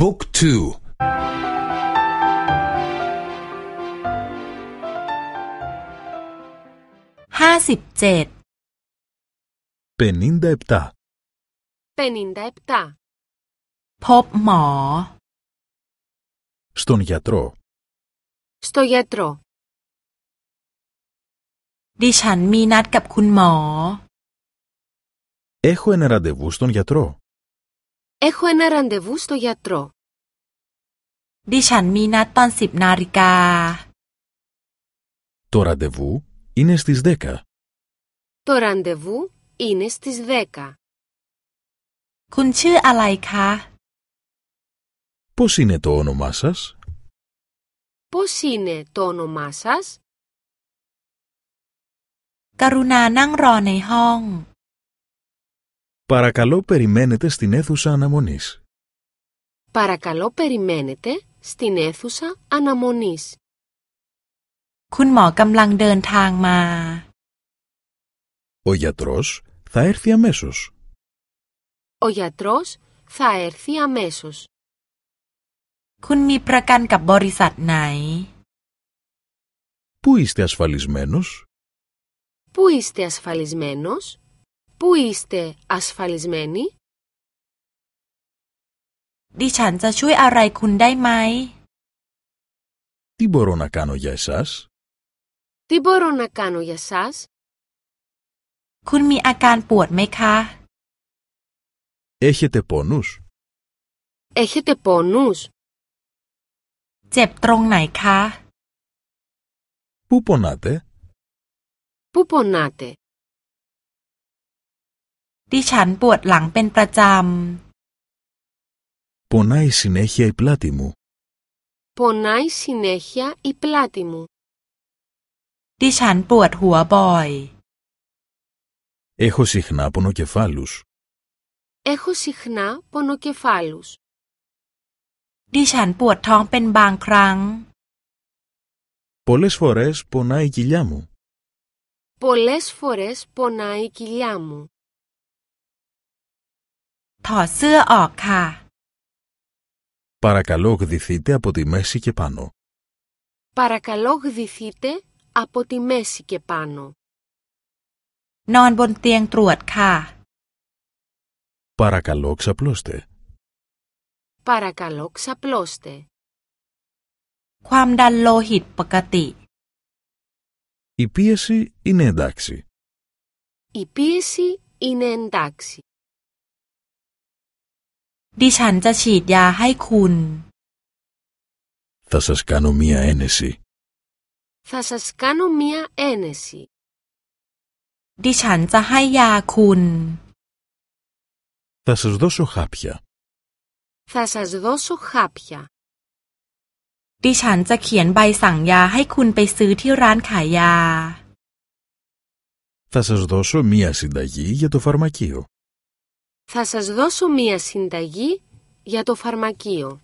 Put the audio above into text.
บุ๊กทูห้าสิบเจ็ด 57. 57. พบหมอ Στον γιατρό. Στο γιατρό. ดิฉันมีนัดกับคุณหมอ Έχω ένα ραντεβού στον γιατρό. Έχω ένα ραντεβού στο γιατρό. ดิฉันมีนัดตอนสิบนาฬิกา Το ραντεβού είναι στις 10. Το ραντεβού είναι στις 10. คุณชื่ออะไรคะ Πώς είναι το όνομά σας? Πώς είναι το όνομά σας? กรุณานั่งรอในห้อง Παρακαλώ περιμένετε στην αίθουσα αναμονής. Παρακαλώ περιμένετε στην αίθουσα αναμονής. คุณหมอกำลังเดินทางมา Ο γιατρός θα έρθει αμέσως. Ο γιατρός θα έρθει αμέσως. คุณมีประกันกับบริษัทไหน Πού είστε ασφαλισμένος? Πού είστε ασφαλισμένος? Πού είστε ασφαλισμένοι? ดิฉันจะช่วยอะไรคุณได้ไหม Τι μπορώ να κάνω για εσάς? Τι μπορώ να κάνω για σας? คุณมีอาการปวดไหมคะ Έχετε πόνους? Έχετε πόνους? เจ็บตรงไหนคะ Πού πονάτε? Πού πονάτε? ดิฉันปวดหลังเป็นประจ Πονάει συνέχεια η πλάτη μου. Πονάει συνέχεια η πλάτη μου. ำ ดิฉันปวดหัวบ่อย Έχω συχνά πονοκεφάλους. Έχω συχνά πονοκεφάλους. ดิฉันปวดท้องเป็นบางครั้ง Πολλές φορές πονάει η κοιλιά μου. Πολλές φορές πονάει η κοιλιά μου. ถอดเสื้อออกค่ะ Παρακαλώ γδυθείτε από τη μέση και πάνω. Παρακαλώ γδυθείτε από τη μέση και πάνω. นอนบนเตียงตรวจค่ะ Παρακαλώ ξαπλώστε. Παρακαλώ ξαπλώστε. ความดันโลหิตปกติ Η πίεση είναι εντάξει. Η πίεση είναι εντάξει. ดิฉันจะฉีดยาให้คุณ Θα σας κάνω μία ένεση. Θα σας κάνω μία ένεση. ดิฉันจะให้ยาคุณ Θα σας δώσω χάπια. Θα σας δώσω χάπια. ดิฉันจะเขียนใบสั่งยาให้คุณไปซื้อที่ร้านขายยา Θα σας δώσω μία συνταγή για το φαρμακείο. Θα σας δώσω μία συνταγή για το φαρμακείο.